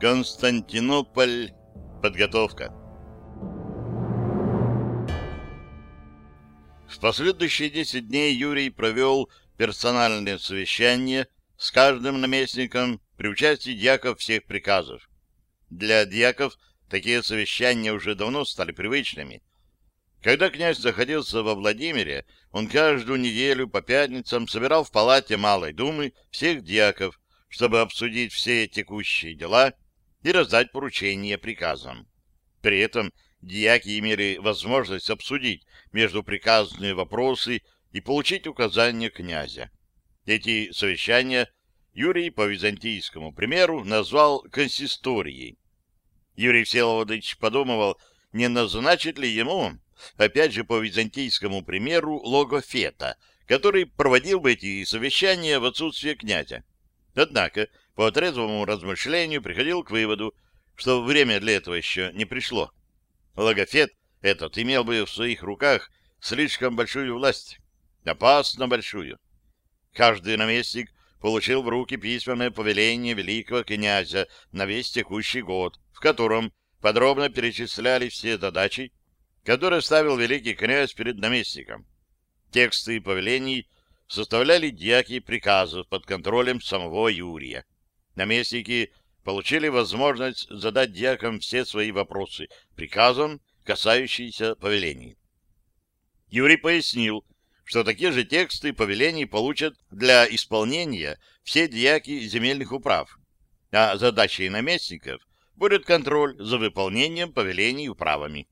Константинополь. Подготовка. В последующие 10 дней Юрий провел персональное совещание с каждым наместником при участии дьяков всех приказов. Для дьяков такие совещания уже давно стали привычными. Когда князь находился во Владимире, он каждую неделю по пятницам собирал в палате Малой Думы всех дьяков, чтобы обсудить все текущие дела и раздать поручения приказам. При этом дьяки имели возможность обсудить между приказные вопросы и получить указания князя. Эти совещания Юрий по византийскому примеру назвал консисторией. Юрий Всеволодович подумывал, не назначить ли ему, опять же по византийскому примеру, логофета, который проводил бы эти совещания в отсутствие князя. Однако по трезвому размышлению приходил к выводу, что время для этого еще не пришло. Логофет этот имел бы в своих руках слишком большую власть, опасно большую. Каждый наместник получил в руки письменное повеление великого князя на весь текущий год, в котором подробно перечисляли все задачи, которые ставил великий князь перед наместником. Тексты повелений составляли дьяки приказов под контролем самого Юрия наместники получили возможность задать дьякам все свои вопросы приказом, касающиеся повелений. Юрий пояснил, что такие же тексты повелений получат для исполнения все дьяки земельных управ, а задачей наместников будет контроль за выполнением повелений управами.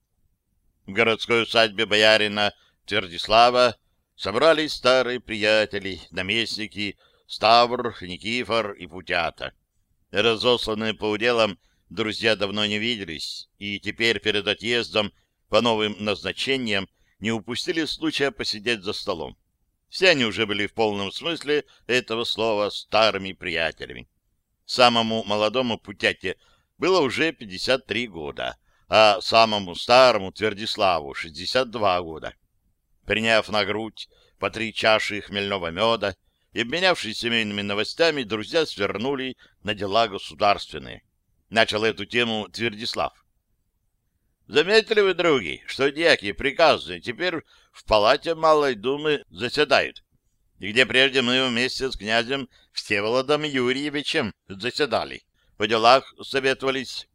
В городской усадьбе боярина Твердислава собрались старые приятели, наместники, Ставр, Никифор и Путята. Разосланные по уделам друзья давно не виделись, и теперь перед отъездом по новым назначениям не упустили случая посидеть за столом. Все они уже были в полном смысле этого слова старыми приятелями. Самому молодому Путяте было уже 53 года, а самому старому Твердиславу 62 года. Приняв на грудь по три чаши хмельного меда, и, обменявшись семейными новостями, друзья свернули на дела государственные. Начал эту тему Твердислав. Заметили вы, други, что дьяки приказы теперь в палате Малой Думы заседают, где прежде мы вместе с князем Всеволодом Юрьевичем заседали, по делах советовались.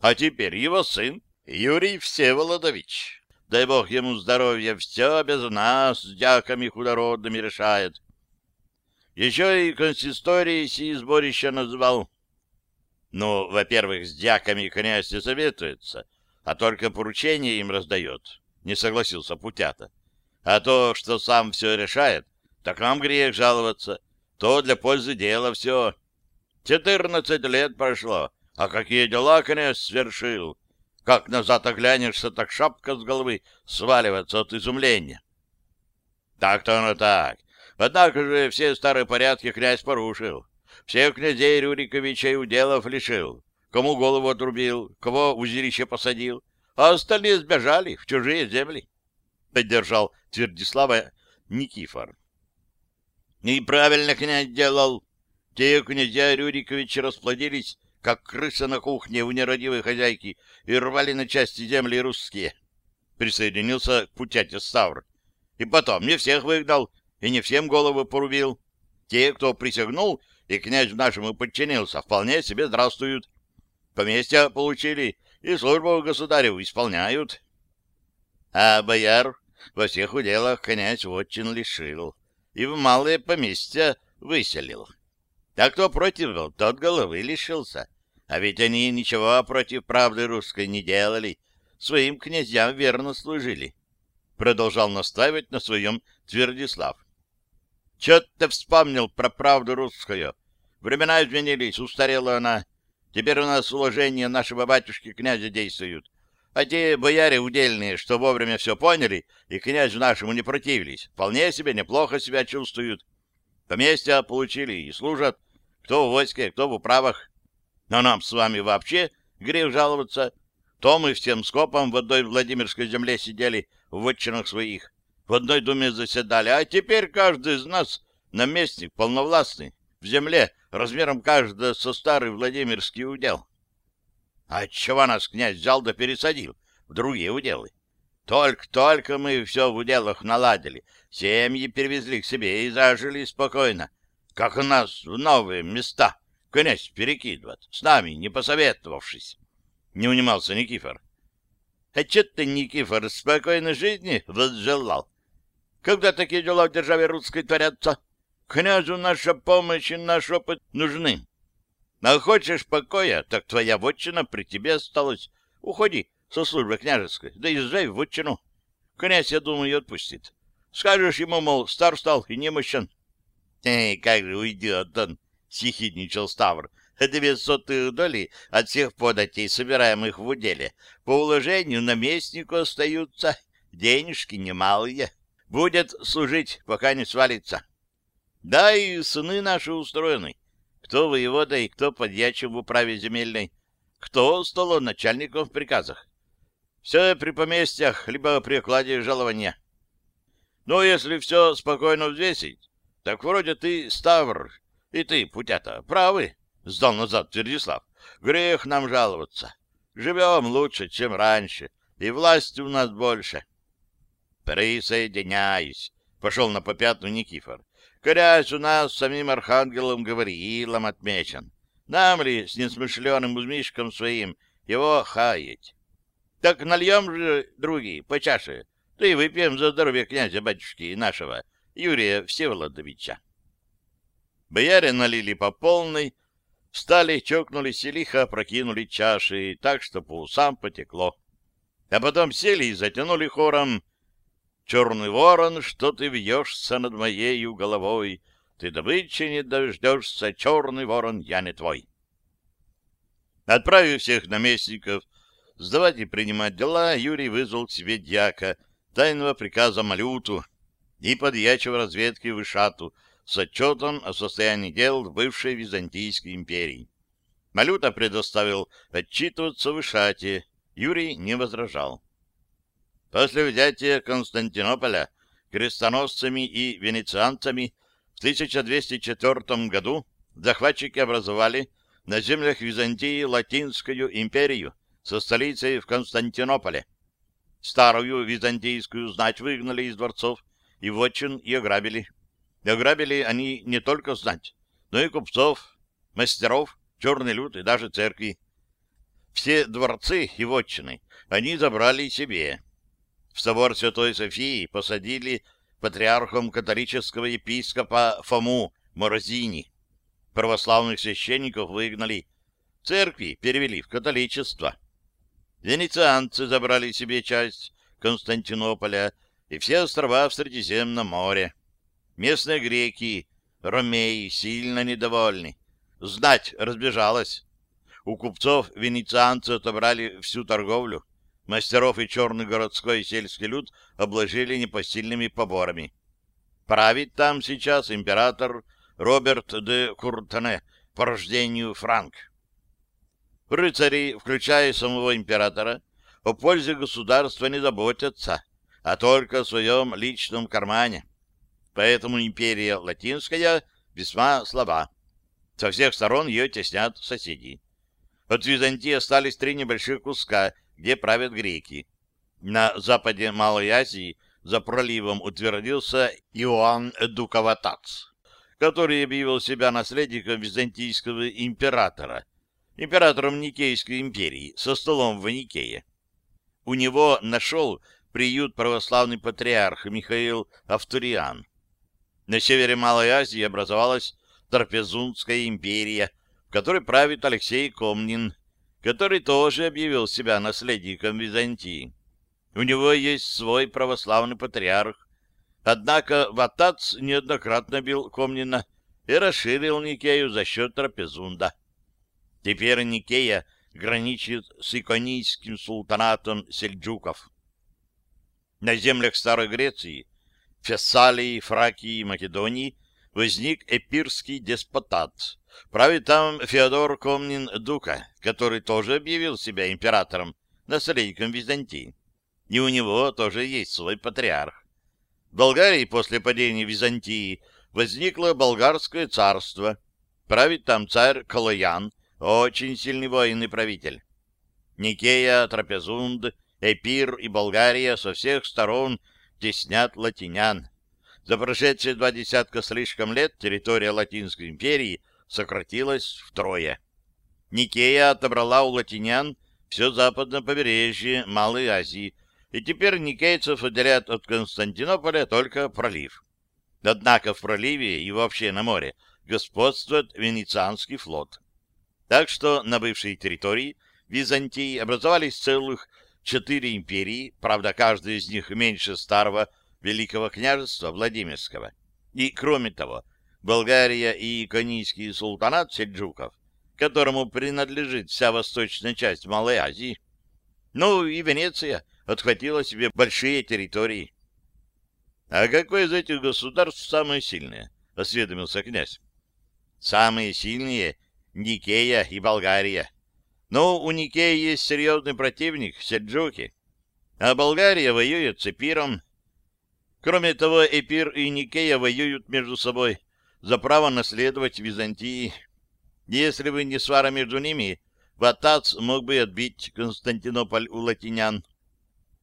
А теперь его сын Юрий Всеволодович, дай бог ему здоровья, все без нас с дьяками худородными решает. Еще и консистории сии сборища назвал. Ну, во-первых, с дьяками князь не советуется, а только поручения им раздает, — не согласился Путята. А то, что сам все решает, так нам грех жаловаться. То для пользы дела все. Четырнадцать лет прошло, а какие дела князь свершил. Как назад оглянешься, так шапка с головы сваливается от изумления. Так-то оно так. Однако же все старые порядки князь порушил. Всех князей Рюриковичей уделов лишил. Кому голову отрубил, кого в узилище посадил, а остальные сбежали в чужие земли. Поддержал Твердислава Никифор. И правильно князь делал. Те князья Рюриковичи расплодились, как крысы на кухне у нерадивой хозяйки, и рвали на части земли русские. Присоединился к путяте Ставр. И потом не всех выгнал, и не всем головы порубил. Те, кто присягнул и князь нашему подчинился, вполне себе здравствуют. Поместья получили и службу государю исполняют. А бояр во всех уделах князь очень лишил и в малые поместья выселил. А кто против был, тот головы лишился. А ведь они ничего против правды русской не делали, своим князьям верно служили. Продолжал настаивать на своем Твердислав. Че ты вспомнил про правду русскую? Времена изменились, устарела она. Теперь у нас уложения нашего батюшки князя действуют. А те бояре удельные, что вовремя все поняли и князю нашему не противились, вполне себе неплохо себя чувствуют. Поместья получили и служат, кто в войске, кто в управах. Но нам с вами вообще грех жаловаться. То мы всем скопом в одной Владимирской земле сидели, в отчинах своих в одной думе заседали, а теперь каждый из нас наместник полновластный, в земле, размером каждого со старый Владимирский удел. А отчего нас князь взял да пересадил в другие уделы? Только-только мы все в уделах наладили, семьи перевезли к себе и зажили спокойно, как у нас в новые места князь перекидывает, с нами не посоветовавшись. Не унимался Никифор. — А че ты, Никифор, спокойной жизни возжелал? Когда такие дела в державе русской творятся? Князю наша помощь и наш опыт нужны. А хочешь покоя, так твоя вотчина при тебе осталась. Уходи со службы княжеской, да езжай в вотчину. Князь, я думаю, отпустит. Скажешь ему, мол, стар стал и немощен. — Эй, как же уйдет он, — сихидничал Ставр. — Две сотые доли от всех податей, собираемых в уделе, по уложению наместнику остаются, денежки немалые. Будет служить, пока не свалится. Да и сыны наши устроены. Кто воевода и кто подьячим в управе земельной, кто столоначальником в приказах. Все при поместьях, либо при окладе жалования. Но если все спокойно взвесить, так вроде ты, Ставр, и ты, Путята, правы, — сдал назад Твердислав. Грех нам жаловаться. Живем лучше, чем раньше, и власти у нас больше. Присоединяюсь, — пошел на попятную Никифор. Корясь у нас самим архангелом Гавриилом отмечен. Нам ли с несмышленым узмишком своим его хаять? Так нальем же, други, по чаше, да и выпьем за здоровье князя-батюшки нашего, Юрия Всеволодовича. Бояре налили по полной, встали, чокнулись и лихо прокинули чаши, так что по усам потекло. А потом сели и затянули хором Черный ворон, что ты вьешься над моею головой, Ты добычи не дождешься, черный ворон, я не твой. Отправив всех наместников сдавать и принимать дела, Юрий вызвал к себе дьяка, тайного приказа Малюту и подьячего разведки Вышату с отчетом о состоянии дел в бывшей Византийской империи. Малюта предоставил отчитываться Вышате, Юрий не возражал. После взятия Константинополя крестоносцами и венецианцами в 1204 году захватчики образовали на землях Византии Латинскую империю со столицей в Константинополе. Старую византийскую знать выгнали из дворцов и вотчин и ограбили. И ограбили они не только знать, но и купцов, мастеров, черный люд и даже церкви. Все дворцы и вотчины они забрали себе, в собор Святой Софии посадили патриархом католического епископа Фому Морозини. Православных священников выгнали. Церкви перевели в католичество. Венецианцы забрали себе часть Константинополя и все острова в Средиземном море. Местные греки, ромеи, сильно недовольны. Знать разбежалась. У купцов венецианцы отобрали всю торговлю. Мастеров и черный городской и сельский люд обложили непосильными поборами. Правит там сейчас император Роберт де Куртане по рождению Франк. Рыцари, включая самого императора, о пользе государства не заботятся, а только о своем личном кармане. Поэтому империя латинская весьма слаба. Со всех сторон ее теснят соседи. От Византии остались три небольших куска где правят греки. На западе Малой Азии за проливом утвердился Иоанн Дуковатац, который объявил себя наследником византийского императора, императором Никейской империи, со столом в Никее. У него нашел приют православный патриарх Михаил Автуриан. На севере Малой Азии образовалась Трапезунская империя, в которой правит Алексей Комнин, который тоже объявил себя наследником Византии. У него есть свой православный патриарх. Однако Ватац неоднократно бил Комнина и расширил Никею за счет Трапезунда. Теперь Никея граничит с иконийским султанатом сельджуков. На землях Старой Греции, Фессалии, Фракии и Македонии возник эпирский деспотат, Правит там Феодор Комнин-Дука, который тоже объявил себя императором, наследником Византии. И у него тоже есть свой патриарх. В Болгарии после падения Византии возникло болгарское царство. Правит там царь Калоян, очень сильный воин и правитель. Никея, Трапезунд, Эпир и Болгария со всех сторон теснят латинян. За прошедшие два десятка слишком лет территория Латинской империи сократилась втрое. Никея отобрала у латинян все западное побережье Малой Азии, и теперь никейцев отделяют от Константинополя только пролив. Однако в проливе и вообще на море господствует Венецианский флот. Так что на бывшей территории Византии образовались целых четыре империи, правда, каждая из них меньше старого Великого княжества Владимирского. И, кроме того, Болгария и Иконийский султанат сельджуков, которому принадлежит вся восточная часть Малой Азии, ну и Венеция отхватила себе большие территории. — А какое из этих государств самое сильное? — осведомился князь. — Самые сильные — Никея и Болгария, но у Никеи есть серьезный противник — сельджуки, а Болгария воюет с Эпиром. Кроме того, Эпир и Никея воюют между собой за право наследовать Византии. Если бы не свара между ними, Ватац мог бы отбить Константинополь у латинян.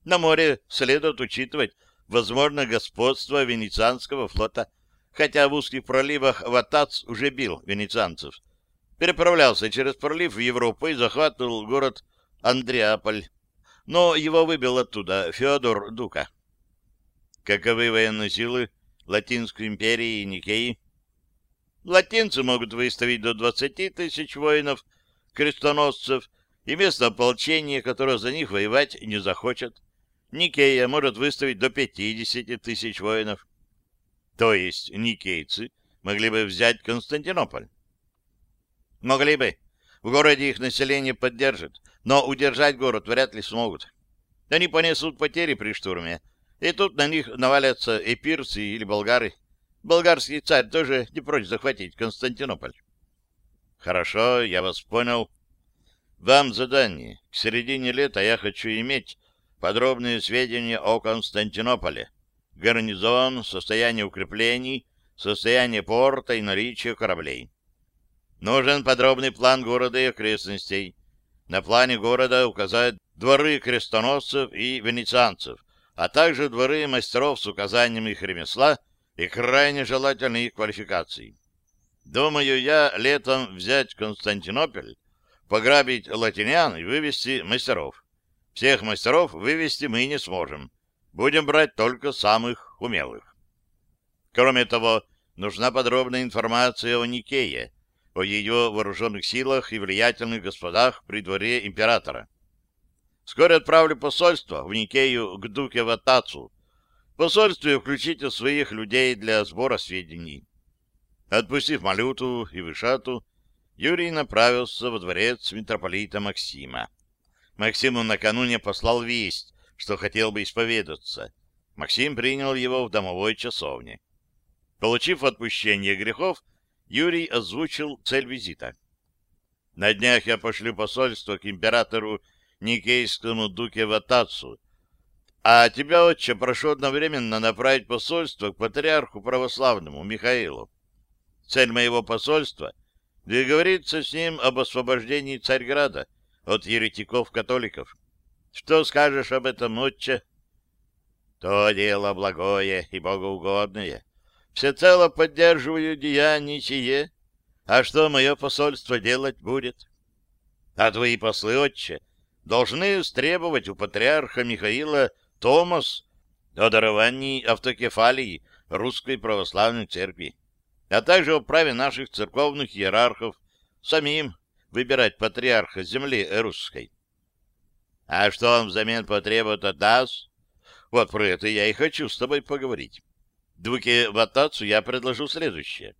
На море следует учитывать возможно господство венецианского флота, хотя в узких проливах Ватац уже бил венецианцев — переправлялся через пролив в Европу и захватывал город Андреаполь. Но его выбил оттуда Феодор Дука. Каковы военные силы Латинской империи и Никеи? Латинцы могут выставить до 20 тысяч воинов, крестоносцев и местное ополчение, которое за них воевать не захочет. Никея может выставить до 50 тысяч воинов. То есть никейцы могли бы взять Константинополь. Могли бы. В городе их население поддержит, но удержать город вряд ли смогут. Они понесут потери при штурме, и тут на них навалятся эпирцы или болгары. Болгарский царь тоже не прочь захватить Константинополь. Хорошо, я вас понял. Вам задание. К середине лета я хочу иметь подробные сведения о Константинополе. Гарнизон, состояние укреплений, состояние порта и наличие кораблей. Нужен подробный план города и окрестностей. На плане города указать дворы крестоносцев и венецианцев, а также дворы мастеров с указанием их ремесла и крайне желательной их квалификации. Думаю я летом взять Константинополь, пограбить латинян и вывести мастеров. Всех мастеров вывести мы не сможем. Будем брать только самых умелых. Кроме того, нужна подробная информация о Никее, о ее вооруженных силах и влиятельных господах при дворе императора. Вскоре отправлю посольство в Никею к Дуке Ватацу. В посольстве включите своих людей для сбора сведений. Отпустив Малюту и Вышату, Юрий направился во дворец митрополита Максима. Максиму накануне послал весть, что хотел бы исповедаться. Максим принял его в домовой часовне. Получив отпущение грехов, Юрий озвучил цель визита. На днях я пошлю посольство к императору Никейскому дуке Ватацу, а тебя, отче, прошу одновременно направить посольство к патриарху православному Михаилу. Цель моего посольства — договориться с ним об освобождении Царьграда от еретиков-католиков. Что скажешь об этом, отче? То дело благое и богоугодное, всецело поддерживаю деяние сие. А что мое посольство делать будет? А твои послы, отче, должны стребовать у патриарха Михаила Томас о даровании автокефалии Русской Православной Церкви, а также о праве наших церковных иерархов самим выбирать патриарха земли русской. А что он взамен потребует от нас? Вот про это я и хочу с тобой поговорить. Дуке Ватацу я предложу следующее.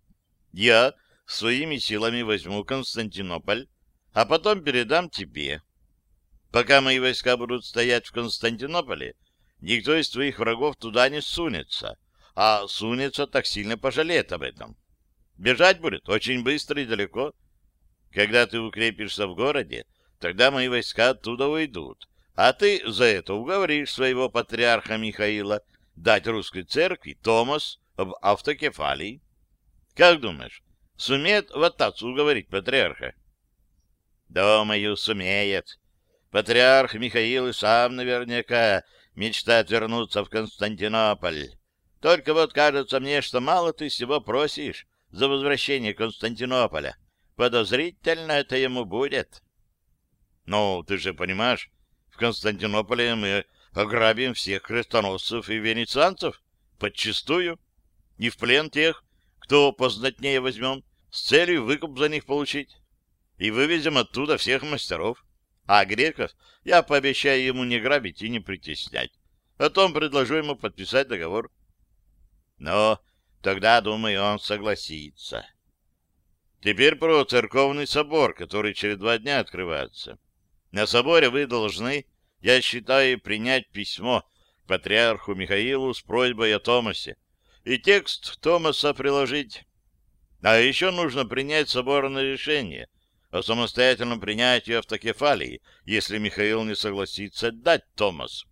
Я своими силами возьму Константинополь, а потом передам тебе. Пока мои войска будут стоять в Константинополе, никто из твоих врагов туда не сунется, а сунется так сильно пожалеет об этом. Бежать будет очень быстро и далеко. Когда ты укрепишься в городе, тогда мои войска оттуда уйдут, а ты за это уговоришь своего патриарха Михаила дать русской церкви Томас об автокефалии. Как думаешь, сумеет в Ватацу уговорить патриарха? Думаю, сумеет. Патриарх Михаил и сам наверняка мечтает вернуться в Константинополь. Только вот кажется мне, что мало ты всего просишь за возвращение Константинополя. Подозрительно это ему будет. Ну, ты же понимаешь, в Константинополе мы ограбим всех крестоносцев и венецианцев подчистую, и в плен тех, кто познатнее возьмем, с целью выкуп за них получить. И вывезем оттуда всех мастеров. А греков я пообещаю ему не грабить и не притеснять. Потом предложу ему подписать договор. Но тогда, думаю, он согласится. Теперь про церковный собор, который через два дня открывается. На соборе вы должны, я считаю, принять письмо к патриарху Михаилу с просьбой о Томасе и текст Томаса приложить. А еще нужно принять соборное решение о самостоятельном принятии автокефалии, если Михаил не согласится дать Томас.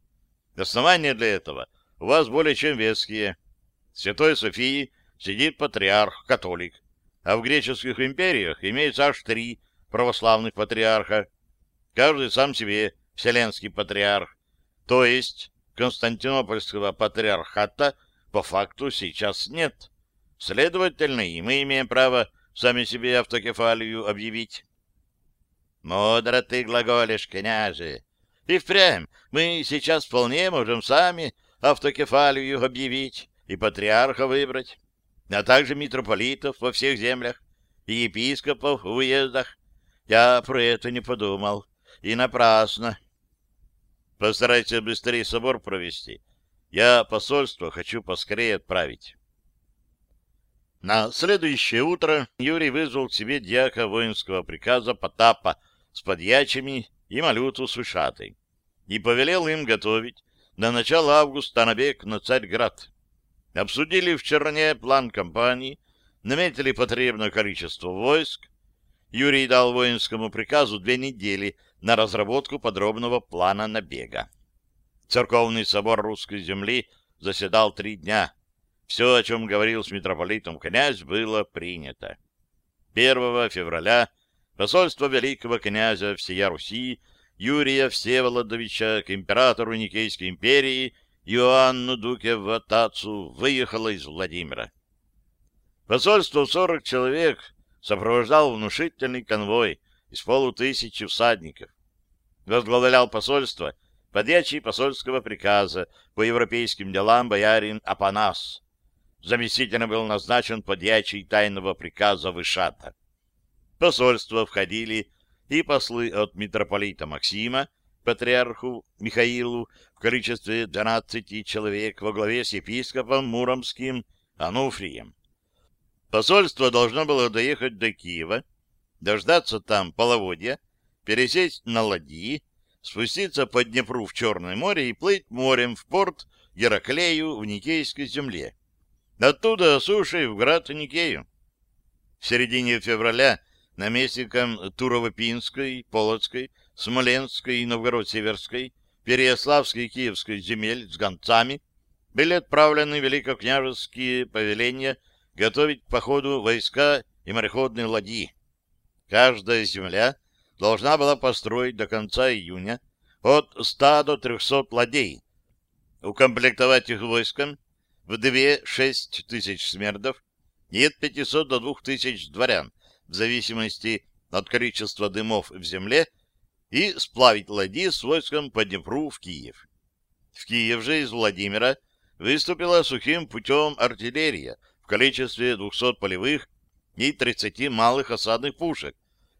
Основания для этого у вас более чем веские. В Святой Софии сидит патриарх, католик, а в греческих империях имеется аж три православных патриарха, каждый сам себе вселенский патриарх, то есть Константинопольского патриархата по факту сейчас нет. Следовательно, и мы имеем право сами себе автокефалию объявить. Мудро ты глаголишь, княже. И впрямь мы сейчас вполне можем сами автокефалию объявить и патриарха выбрать, а также митрополитов во всех землях и епископов в уездах. Я про это не подумал. И напрасно. Постарайся быстрее собор провести. Я посольство хочу поскорее отправить. На следующее утро Юрий вызвал к себе дьяка воинского приказа Потапа с подьячими и Малюту с Вышатой и повелел им готовить до начала августа набег на Царьград. Обсудили в Черне план кампании, наметили потребное количество войск. Юрий дал воинскому приказу две недели на разработку подробного плана набега. Церковный собор русской земли заседал три дня. Все, о чем говорил с митрополитом князь, было принято. 1 февраля посольство великого князя всея Руси Юрия Всеволодовича к императору Никейской империи Иоанну Дуке Ватацу выехало из Владимира. Посольство в 40 человек сопровождал внушительный конвой из полутысячи всадников. Возглавлял посольство подьячий посольского приказа по европейским делам боярин Апанас. Заместительно был назначен подьячий тайного приказа Вышата. посольство входили и послы от митрополита Максима, патриарху Михаилу в количестве 12 человек во главе с епископом Муромским Ануфрием. Посольство должно было доехать до Киева, дождаться там половодья, пересесть на ладьи, спуститься по Днепру в Черное море и плыть морем в порт Гераклею в Никейской земле. Оттуда сушей в град Никею. В середине февраля наместникам Турово-Пинской, Полоцкой, Смоленской и Новгород-Северской, Переяславской и Киевской земель с гонцами были отправлены великокняжеские повеления готовить к походу войска и мореходные ладьи. Каждая земля должна была построить до конца июня от 100 до 300 ладей, укомплектовать их войском в 2-6 тысяч смердов и от 500 до 2000 дворян, в зависимости от количества дымов в земле, и сплавить ладьи с войском по Днепру в Киев. В Киев же из Владимира выступила сухим путем артиллерия в количестве 200 полевых и 30 малых осадных пушек,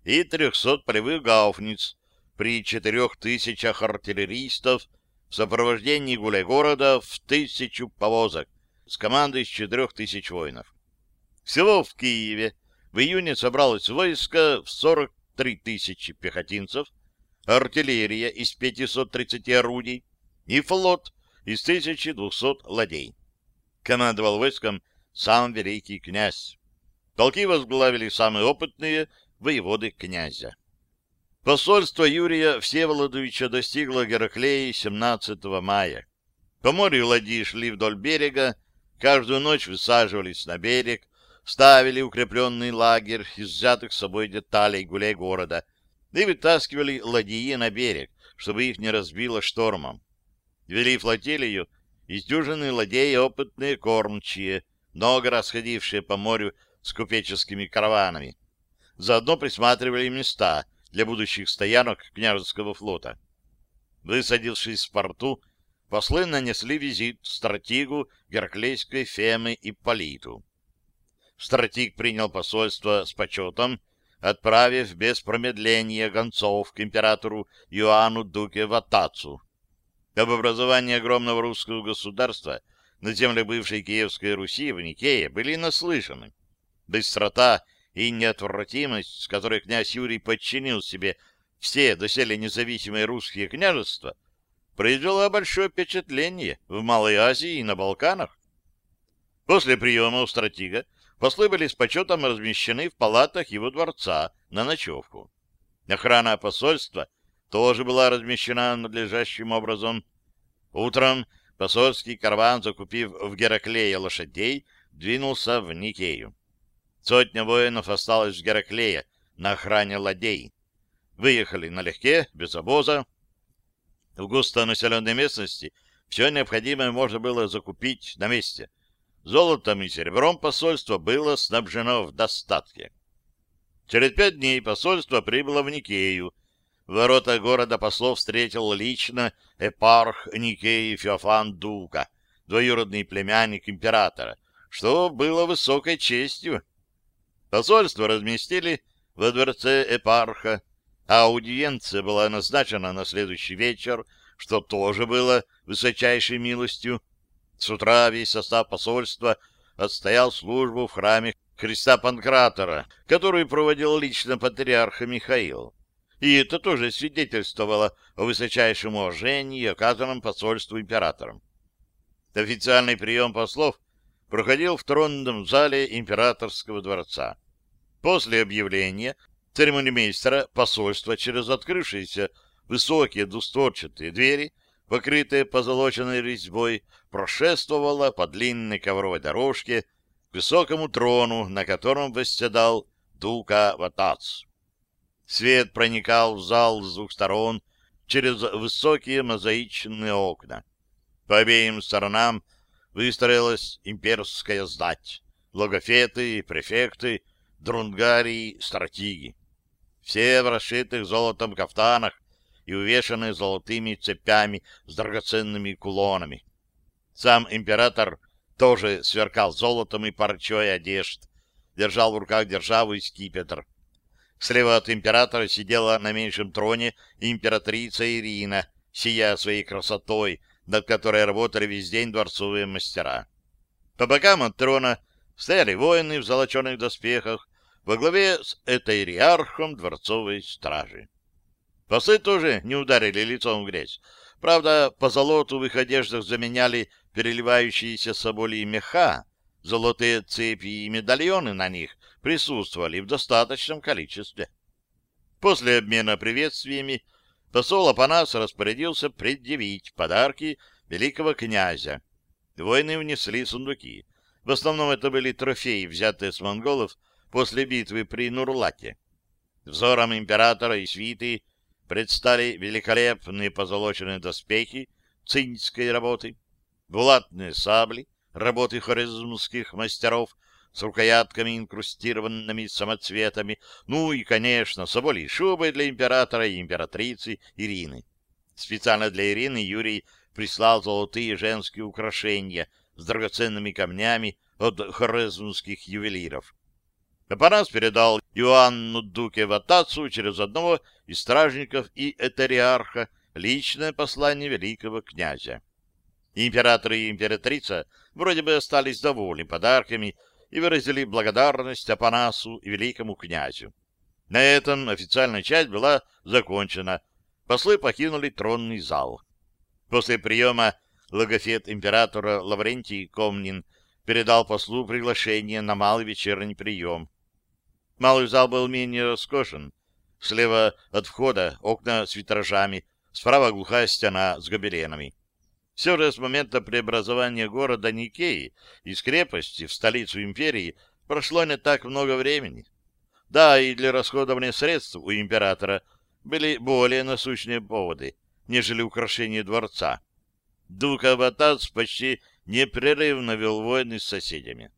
и 300 полевых гауфниц при 4000 артиллеристов в сопровождении гуляй-города в тысячу повозок с командой из 4000 воинов. Всего в Киеве в июне собралось войско в 43 тысячи пехотинцев, артиллерия из 530 орудий и флот из 1200 ладей. Командовал войском сам великий князь. Полки возглавили самые опытные воеводы князя. Посольство Юрия Всеволодовича достигло Гераклеи 17 мая. По морю ладьи шли вдоль берега, каждую ночь высаживались на берег, ставили укрепленный лагерь из взятых с собой деталей гуляй города и вытаскивали ладьи на берег, чтобы их не разбило штормом. Вели флотилию из дюжины ладей опытные кормчие, много расходившие по морю с купеческими караванами. Заодно присматривали места для будущих стоянок княжеского флота. Высадившись в порту, послы нанесли визит стратегу Герклейской Фемы и Политу. Стратег принял посольство с почетом, отправив без промедления гонцов к императору Иоанну Дуке Ватацу. Об образовании огромного русского государства на земле бывшей Киевской Руси в Никее были наслышаны. Быстрота и неотвратимость, с которой князь Юрий подчинил себе все доселе независимые русские княжества, произвела большое впечатление в Малой Азии и на Балканах. После приема у стратега Послы были с почетом размещены в палатах его дворца на ночевку. Охрана посольства тоже была размещена надлежащим образом. Утром посольский караван, закупив в Гераклее лошадей, двинулся в Никею. Сотня воинов осталась в Гераклее на охране ладей. Выехали налегке, без обоза. В густонаселенной местности все необходимое можно было закупить на месте — Золотом и серебром посольство было снабжено в достатке. Через пять дней посольство прибыло в Никею. Ворота города послов встретил лично эпарх Никеи Феофан Дука, двоюродный племянник императора, что было высокой честью. Посольство разместили во дворце эпарха, а аудиенция была назначена на следующий вечер, что тоже было высочайшей милостью. С утра весь состав посольства отстоял службу в храме Христа Панкратора, которую проводил лично патриарх Михаил. И это тоже свидетельствовало о высочайшем уважении, оказанном посольству императором. Официальный прием послов проходил в тронном зале императорского дворца. После объявления церемонимейстера посольства через открывшиеся высокие двустворчатые двери покрытая позолоченной резьбой, прошествовала по длинной ковровой дорожке к высокому трону, на котором восседал Дука Ватац. Свет проникал в зал с двух сторон через высокие мозаичные окна. По обеим сторонам выстроилась имперская знать, логофеты, префекты, друнгарии, стратеги. Все в расшитых золотом кафтанах и увешаны золотыми цепями с драгоценными кулонами. Сам император тоже сверкал золотом и парчой одежд, держал в руках державу и скипетр. Слева от императора сидела на меньшем троне императрица Ирина, сияя своей красотой, над которой работали весь день дворцовые мастера. По бокам от трона стояли воины в золоченых доспехах во главе с этариархом дворцовой стражи. Послы тоже не ударили лицом в грязь. Правда, по золоту в их одеждах заменяли переливающиеся соболи меха, золотые цепи и медальоны на них присутствовали в достаточном количестве. После обмена приветствиями посол Апанас распорядился предъявить подарки великого князя. Воины внесли сундуки. В основном это были трофеи, взятые с монголов после битвы при Нурлате. Взором императора и свиты предстали великолепные позолоченные доспехи цинской работы, булатные сабли, работы хорезмских мастеров с рукоятками, инкрустированными самоцветами, ну и, конечно, соболи шубы для императора и императрицы Ирины. Специально для Ирины Юрий прислал золотые женские украшения с драгоценными камнями от хорезмских ювелиров. Апанас передал Иоанну Дуке Ватацу через одного из стражников и этериарха личное послание великого князя. Император и императрица вроде бы остались довольны подарками и выразили благодарность Апанасу и великому князю. На этом официальная часть была закончена. Послы покинули тронный зал. После приема логофет императора Лаврентий Комнин передал послу приглашение на малый вечерний прием. Малый зал был менее роскошен. Слева от входа окна с витражами, справа глухая стена с гобеленами. Все же с момента преобразования города Никеи из крепости в столицу империи прошло не так много времени. Да, и для расходования средств у императора были более насущные поводы, нежели украшение дворца. Дука Батац почти непрерывно вел войны с соседями.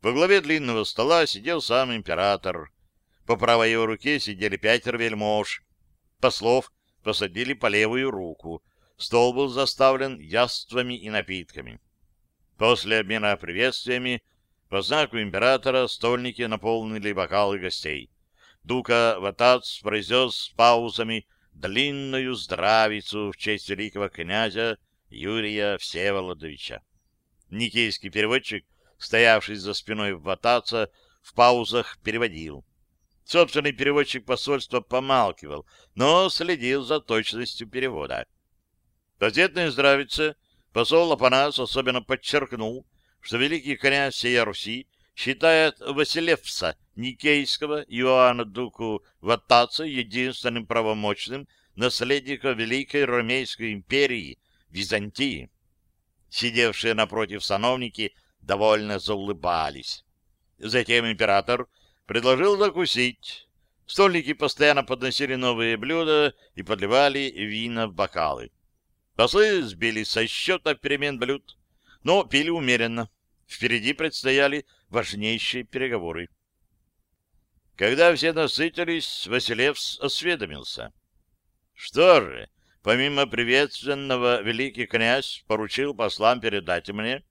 Во главе длинного стола сидел сам император. По правой его руке сидели пятеро вельмож. Послов посадили по левую руку. Стол был заставлен яствами и напитками. После обмена приветствиями по знаку императора стольники наполнили бокалы гостей. Дука Ватац произнес с паузами длинную здравицу в честь великого князя Юрия Всеволодовича. Никейский переводчик, стоявший за спиной Ватаца, в паузах переводил. Собственный переводчик посольства помалкивал, но следил за точностью перевода. В ответной здравице посол Апанас особенно подчеркнул, что великий князь всея Руси считает Василевса Никейского Иоанна Дуку Ватаца единственным правомочным наследником Великой Ромейской империи Византии. Сидевшие напротив сановники довольно заулыбались. Затем император предложил закусить. Стольники постоянно подносили новые блюда и подливали вина в бокалы. Послы сбились со счета перемен блюд, но пили умеренно. Впереди предстояли важнейшие переговоры. Когда все насытились, Василевс осведомился. Что же, помимо приветственного, великий князь поручил послам передать мне.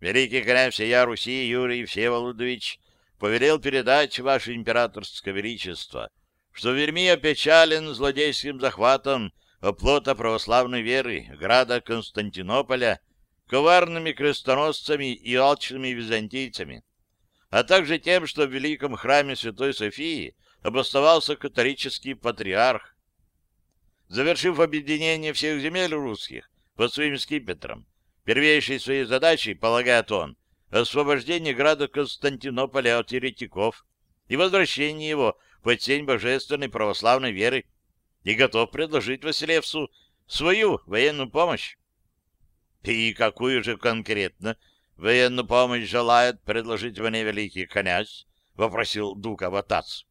Великий князь всея Руси Юрий Всеволодович повелел передать ваше императорское величество, что Верми опечален злодейским захватом оплота православной веры, града Константинополя, коварными крестоносцами и алчными византийцами, а также тем, что в великом храме Святой Софии обосновался католический патриарх. Завершив объединение всех земель русских под своим скипетром, первейшей своей задачей, полагает он, освобождение града Константинополя от еретиков и возвращение его под сень божественной православной веры, и готов предложить Василевсу свою военную помощь. И какую же конкретно военную помощь желает предложить мне великий князь? — вопросил Дука Ватац.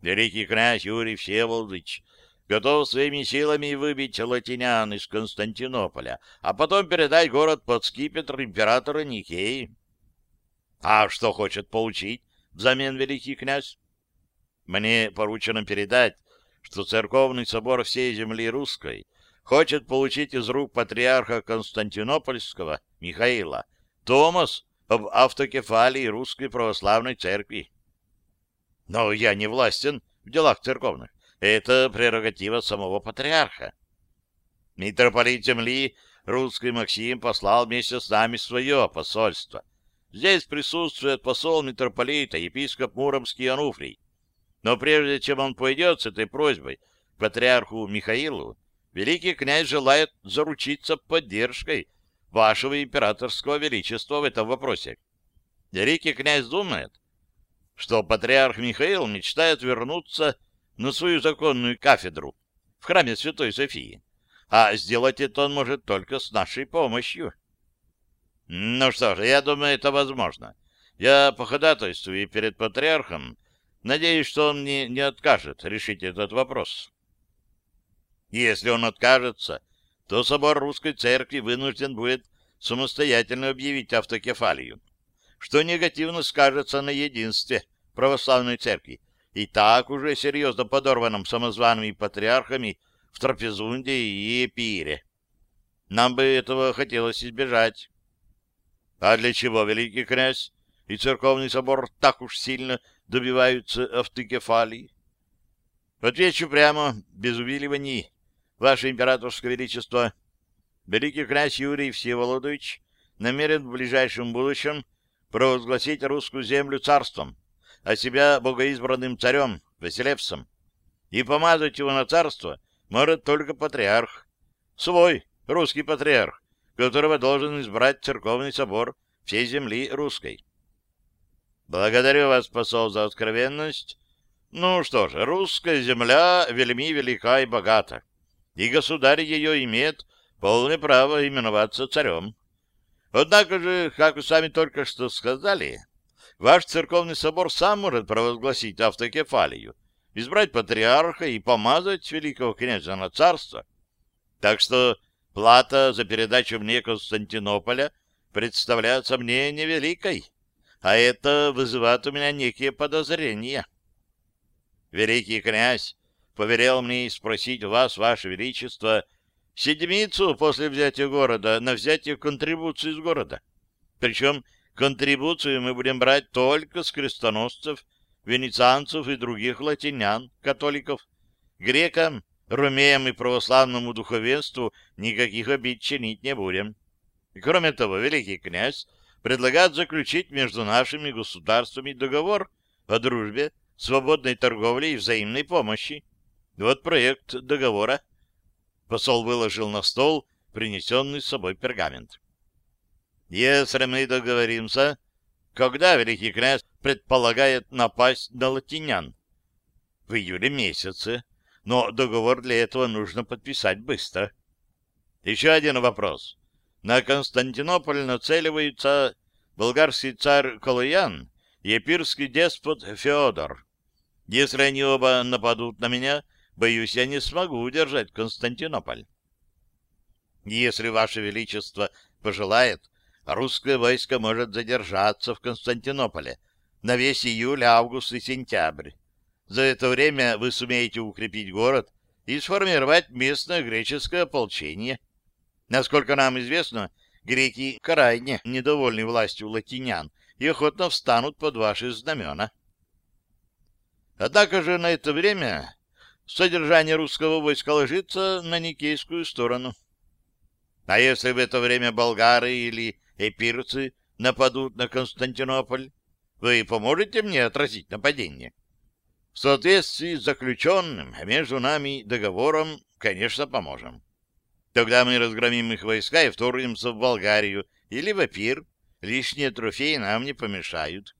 Великий князь Юрий Всеволодович готов своими силами выбить латинян из Константинополя, а потом передать город под скипетр императора Никеи. А что хочет получить взамен великий князь? Мне поручено передать, что церковный собор всей земли русской хочет получить из рук патриарха Константинопольского Михаила Томас об автокефалии Русской Православной Церкви. Но я не властен в делах церковных. Это прерогатива самого патриарха. Митрополит земли русский Максим послал вместе с нами свое посольство. Здесь присутствует посол митрополита, епископ Муромский Ануфрий. Но прежде чем он пойдет с этой просьбой к патриарху Михаилу, великий князь желает заручиться поддержкой вашего императорского величества в этом вопросе. Великий князь думает, что патриарх Михаил мечтает вернуться на свою законную кафедру в храме Святой Софии, а сделать это он может только с нашей помощью. Ну что ж, я думаю, это возможно. Я походатайствую перед патриархом Надеюсь, что он мне не откажет решить этот вопрос. Если он откажется, то собор русской церкви вынужден будет самостоятельно объявить автокефалию, что негативно скажется на единстве православной церкви, и так уже серьезно подорванном самозваными патриархами в Трапезунде и Эпире. Нам бы этого хотелось избежать. А для чего великий князь и церковный собор так уж сильно добиваются автокефалии? Отвечу прямо, без увиливаний. Ваше императорское величество, великий князь Юрий Всеволодович намерен в ближайшем будущем провозгласить русскую землю царством, а себя богоизбранным царем, Василевсом. И помазать его на царство может только патриарх. Свой русский патриарх, которого должен избрать церковный собор всей земли русской. Благодарю вас, посол, за откровенность. Ну что ж, русская земля вельми велика и богата, и государь ее имеет полное право именоваться царем. Однако же, как вы сами только что сказали, ваш церковный собор сам может провозгласить автокефалию, избрать патриарха и помазать великого князя на царство. Так что плата за передачу мне Константинополя представляется мне невеликой, а это вызывает у меня некие подозрения. Великий князь поверил мне спросить вас, ваше величество, седмицу после взятия города на взятие контрибуции из города. Причем контрибуцию мы будем брать только с крестоносцев, венецианцев и других латинян, католиков. Грекам, румеям и православному духовенству никаких обид чинить не будем. Кроме того, великий князь предлагает заключить между нашими государствами договор о дружбе, свободной торговле и взаимной помощи. Вот проект договора. Посол выложил на стол принесенный с собой пергамент. Если мы договоримся, когда великий князь предполагает напасть на латинян? В июле месяце, но договор для этого нужно подписать быстро. Еще один вопрос. На Константинополь нацеливаются болгарский царь Калуян и эпирский деспот Феодор. Если они оба нападут на меня, боюсь, я не смогу удержать Константинополь. Если Ваше Величество пожелает, русское войско может задержаться в Константинополе на весь июль, август и сентябрь. За это время вы сумеете укрепить город и сформировать местное греческое ополчение. Насколько нам известно, греки крайне недовольны властью латинян и охотно встанут под ваши знамена. Однако же на это время содержание русского войска ложится на Никейскую сторону. А если в это время болгары или эпирцы нападут на Константинополь, вы поможете мне отразить нападение? В соответствии с заключенным между нами договором, конечно, поможем. Тогда мы разгромим их войска и вторгнемся в Болгарию или в Эпир. Лишние трофеи нам не помешают.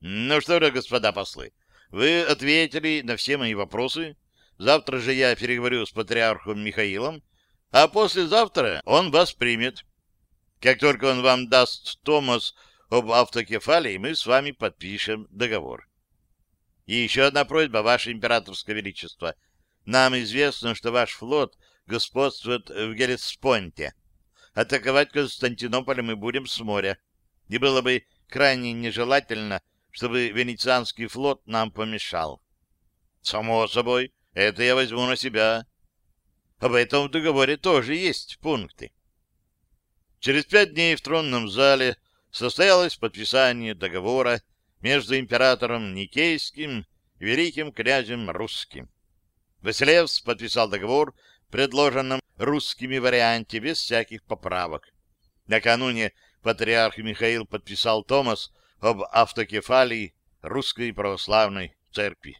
Ну что же, господа послы, вы ответили на все мои вопросы. Завтра же я переговорю с патриархом Михаилом, а послезавтра он вас примет. Как только он вам даст Томас об автокефалии, мы с вами подпишем договор. И еще одна просьба, Ваше Императорское Величество. Нам известно, что ваш флот господствует в Гелеспонте. Атаковать Константинополь мы будем с моря. И было бы крайне нежелательно, чтобы венецианский флот нам помешал. Само собой, это я возьму на себя. Об этом в договоре тоже есть пункты. Через пять дней в тронном зале состоялось подписание договора между императором Никейским и великим князем Русским. Василевс подписал договор предложенном русскими варианте без всяких поправок. Накануне патриарх Михаил подписал Томас об автокефалии Русской Православной Церкви.